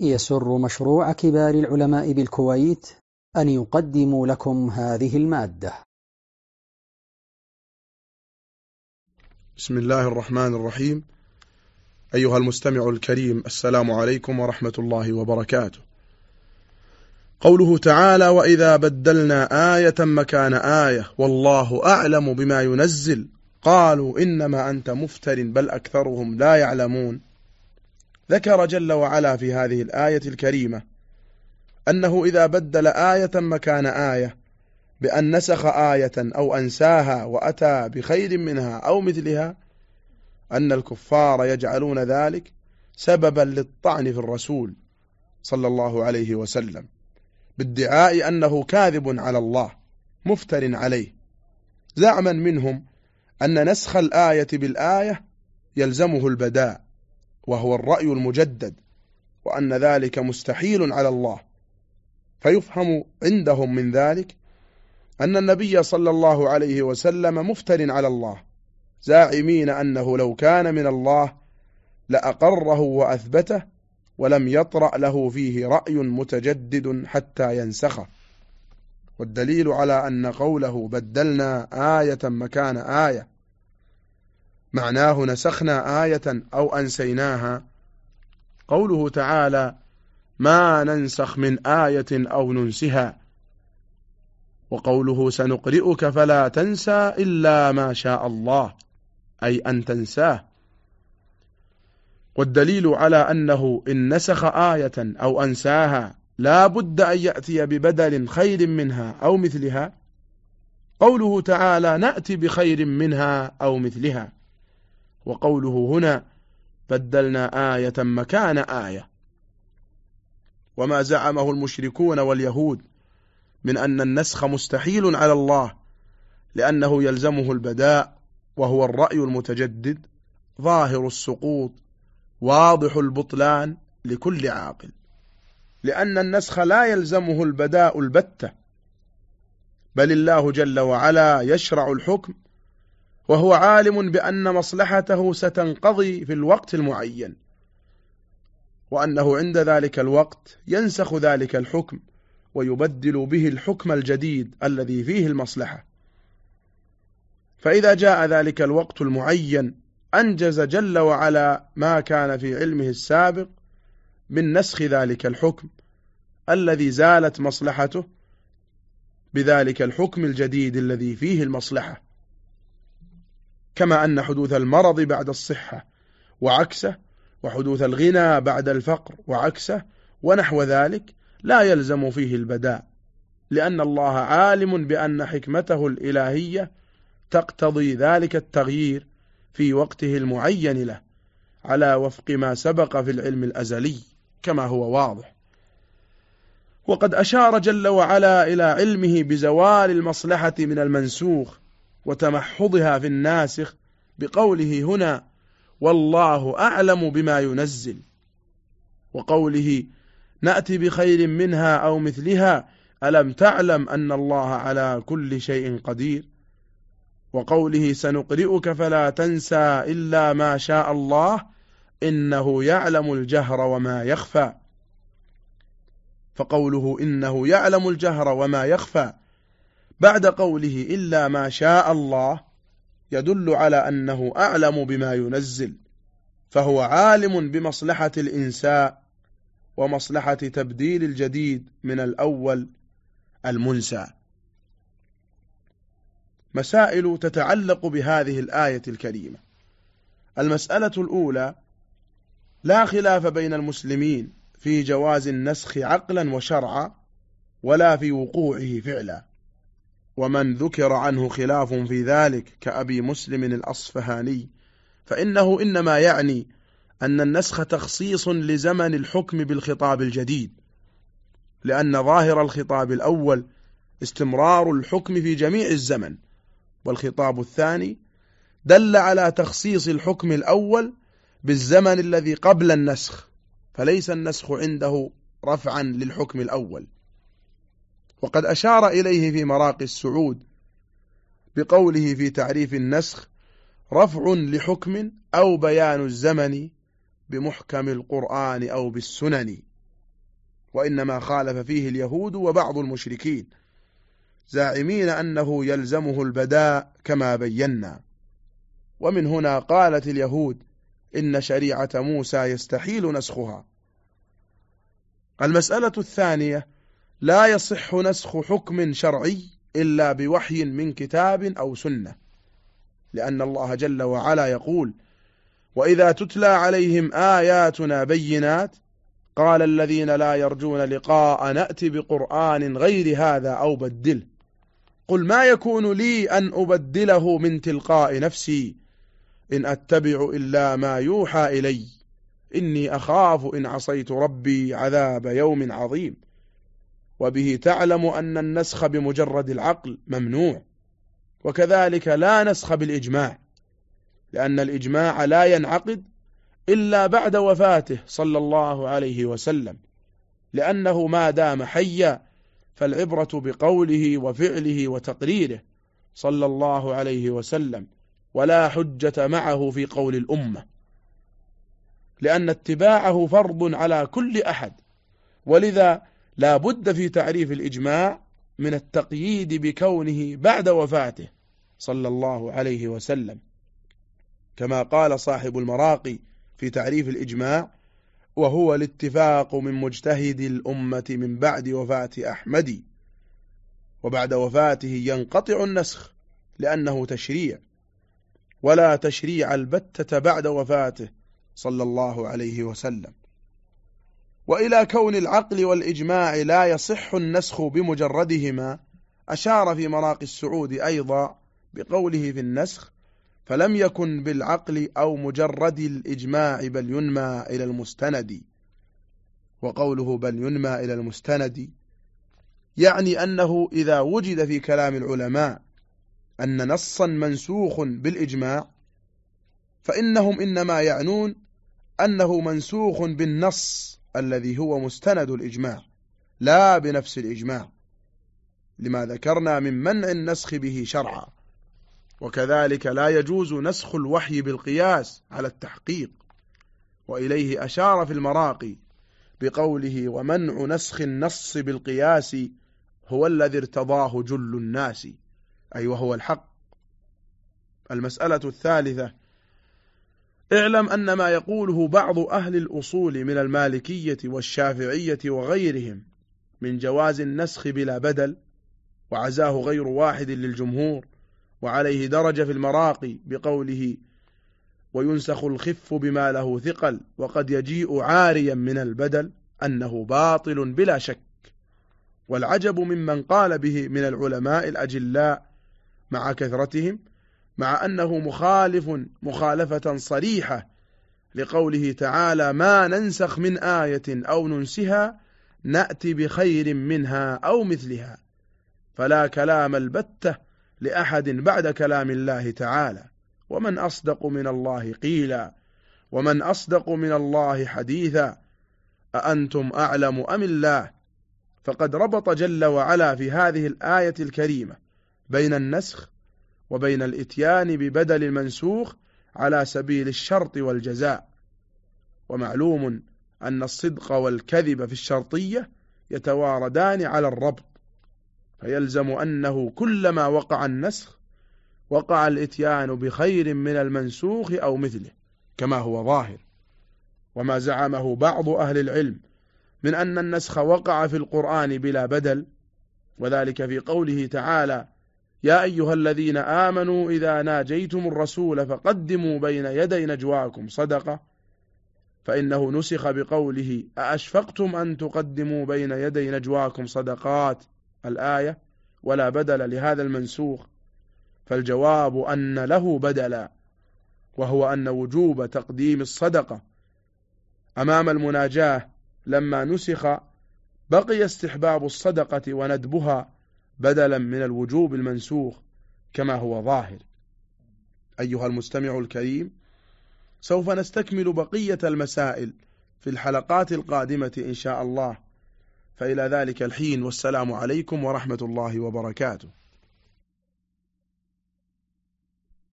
يسر مشروع كبار العلماء بالكويت أن يقدم لكم هذه المادة. بسم الله الرحمن الرحيم. أيها المستمع الكريم السلام عليكم ورحمة الله وبركاته. قوله تعالى وإذا بدلنا آية مكان آية والله أعلم بما ينزل. قالوا إنما أنت مفتر بل أكثرهم لا يعلمون. ذكر جل وعلا في هذه الآية الكريمة أنه إذا بدل آية مكان آية بأن نسخ آية أو أنساها وأتى بخير منها أو مثلها أن الكفار يجعلون ذلك سببا للطعن في الرسول صلى الله عليه وسلم بادعاء أنه كاذب على الله مفتر عليه. زعما منهم أن نسخ الآية بالآية يلزمه البداء. وهو الرأي المجدد وأن ذلك مستحيل على الله. فيفهم عندهم من ذلك أن النبي صلى الله عليه وسلم مفتر على الله زاعمين أنه لو كان من الله لأقره وأثبته ولم يطرأ له فيه رأي متجدد حتى ينسخه. والدليل على أن قوله بدلنا آية مكان آية معناه نسخنا آية أو أنسيناها. قوله تعالى ما ننسخ من آية أو ننسها وقوله سنقرئك فلا تنسى إلا ما شاء الله أي أن تنساه. والدليل على أنه إن نسخ آية أو أنساها لا بد أن يأتي ببدل خير منها أو مثلها. قوله تعالى نأتي بخير منها أو مثلها وقوله هنا بدلنا آية مكان آية. وما زعمه المشركون واليهود من أن النسخ مستحيل على الله لأنه يلزمه البداء وهو الرأي المتجدد ظاهر السقوط واضح البطلان لكل عاقل. لأن النسخ لا يلزمه البداء البتة بل الله جل وعلا يشرع الحكم وهو عالم بأن مصلحته ستنقضي في الوقت المعين. وأنه عند ذلك الوقت ينسخ ذلك الحكم ويبدل به الحكم الجديد الذي فيه المصلحة. فإذا جاء ذلك الوقت المعين أنجز جل وعلا ما كان في علمه السابق من نسخ ذلك الحكم الذي زالت مصلحته بذلك الحكم الجديد الذي فيه المصلحة. كما أن حدوث المرض بعد الصحة وعكسه وحدوث الغنى بعد الفقر وعكسه ونحو ذلك لا يلزم فيه البداء لأن الله عالم بأن حكمته الإلهية تقتضي ذلك التغيير في وقته المعين له على وفق ما سبق في العلم الأزلي كما هو واضح. وقد أشار جل وعلا إلى علمه بزوال المصلحة من المنسوخ وتمحضها في الناسخ بقوله هنا والله أعلم بما ينزل وقوله نأتي بخير منها أو مثلها ألم تعلم أن الله على كل شيء قدير؟ وقوله سنقرئك فلا تنسى إلا ما شاء الله إنه يعلم الجهر وما يخفى فقوله إنه يعلم الجهر وما يخفى بعد قوله إلا ما شاء الله يدل على أنه أعلم بما ينزل فهو عالم بمصلحة الإنساء ومصلحة تبديل الجديد من الأول المنسى. مسائل تتعلق بهذه الآية الكريمة. المسألة الأولى لا خلاف بين المسلمين في جواز النسخ عقلا وشرعا ولا في وقوعه فعلا. ومن ذكر عنه خلاف في ذلك كأبي مسلم الأصفهاني فإنه إنما يعني أن النسخ تخصيص لزمن الحكم بالخطاب الجديد لأن ظاهر الخطاب الأول استمرار الحكم في جميع الزمن والخطاب الثاني دل على تخصيص الحكم الأول بالزمن الذي قبل النسخ فليس النسخ عنده رفعا للحكم الأول. وقد أشار إليه في مراقي السعود بقوله في تعريف النسخ رفع لحكم أو بيان الزمن بمحكم القرآن أو بالسنن. وإنما خالف فيه اليهود وبعض المشركين زاعمين أنه يلزمه البداء كما بينا. ومن هنا قالت اليهود إن شريعة موسى يستحيل نسخها. المسألة الثانية لا يصح نسخ حكم شرعي إلا بوحي من كتاب أو سنة لأن الله جل وعلا يقول وإذا تتلى عليهم آياتنا بينات قال الذين لا يرجون لقاء نأتي بقرآن غير هذا أو بدله. قل ما يكون لي أن أبدله من تلقاء نفسي؟ إن أتبع إلا ما يوحى إلي. إني أخاف إن عصيت ربي عذاب يوم عظيم. وبه تعلم أن النسخ بمجرد العقل ممنوع. وكذلك لا نسخ بالإجماع لأن الإجماع لا ينعقد إلا بعد وفاته صلى الله عليه وسلم لأنه ما دام حيا فالعبرة بقوله وفعله وتقريره صلى الله عليه وسلم ولا حجة معه في قول الأمة. لأن اتباعه فرض على كل أحد ولذا لا بد في تعريف الإجماع من التقييد بكونه بعد وفاته صلى الله عليه وسلم. كما قال صاحب المراقي في تعريف الإجماع وهو الاتفاق من مجتهد الأمة من بعد وفاة أحمد. وبعد وفاته ينقطع النسخ لأنه تشريع ولا تشريع البتة بعد وفاته صلى الله عليه وسلم. وإلى كون العقل والإجماع لا يصح النسخ بمجردهما أشار في مراقي السعود أيضا بقوله في النسخ فلم يكن بالعقل أو مجرد الإجماع بل ينمى إلى المستند وقوله بل ينمى إلى المستند يعني أنه إذا وجد في كلام العلماء أن نصا منسوخ بالإجماع فإنهم إنما يعنون أنه منسوخ بالنص. الذي هو مستند الإجماع لا بنفس الإجماع لما ذكرنا من منع النسخ به شرعا. وكذلك لا يجوز نسخ الوحي بالقياس على التحقيق. وإليه أشار في المراقي بقوله ومنع نسخ النص بالقياس هو الذي ارتضاه جل الناس أي وهو الحق. المسألة الثالثة اعلم أن ما يقوله بعض أهل الأصول من المالكية والشافعية وغيرهم من جواز النسخ بلا بدل وعزاه غير واحد للجمهور وعليه درجة في المراقي بقوله وينسخ الخف بما له ثقل وقد يجيء عاريا من البدل أنه باطل بلا شك والعجب ممن قال به من العلماء الأجلاء مع كثرتهم مع أنه مخالف مخالفة صريحة لقوله تعالى ما ننسخ من آية أو ننسها نأتي بخير منها أو مثلها فلا كلام البتة لأحد بعد كلام الله تعالى. ومن أصدق من الله قيلا ومن أصدق من الله حديثا أأنتم أعلم أم الله؟ فقد ربط جل وعلا في هذه الآية الكريمة بين النسخ وبين الإتيان ببدل المنسوخ على سبيل الشرط والجزاء. ومعلوم أن الصدق والكذب في الشرطية يتواردان على الربط فيلزم أنه كلما وقع النسخ وقع الإتيان بخير من المنسوخ أو مثله كما هو ظاهر. وما زعمه بعض أهل العلم من أن النسخ وقع في القرآن بلا بدل وذلك في قوله تعالى يا أيها الذين آمنوا إذا ناجيتم الرسول فقدموا بين يدي نجواكم صدقة فإنه نسخ بقوله أأشفقتم أن تقدموا بين يدي نجواكم صدقات؟ الآية ولا بدل لهذا المنسوخ فالجواب أن له بدلا وهو أن وجوب تقديم الصدقة. أمام المناجاة لما نسخ بقي استحباب الصدقة وندبها بدلا من الوجوب المنسوخ كما هو ظاهر. أيها المستمع الكريم سوف نستكمل بقية المسائل في الحلقات القادمة إن شاء الله. فإلى ذلك الحين والسلام عليكم ورحمة الله وبركاته.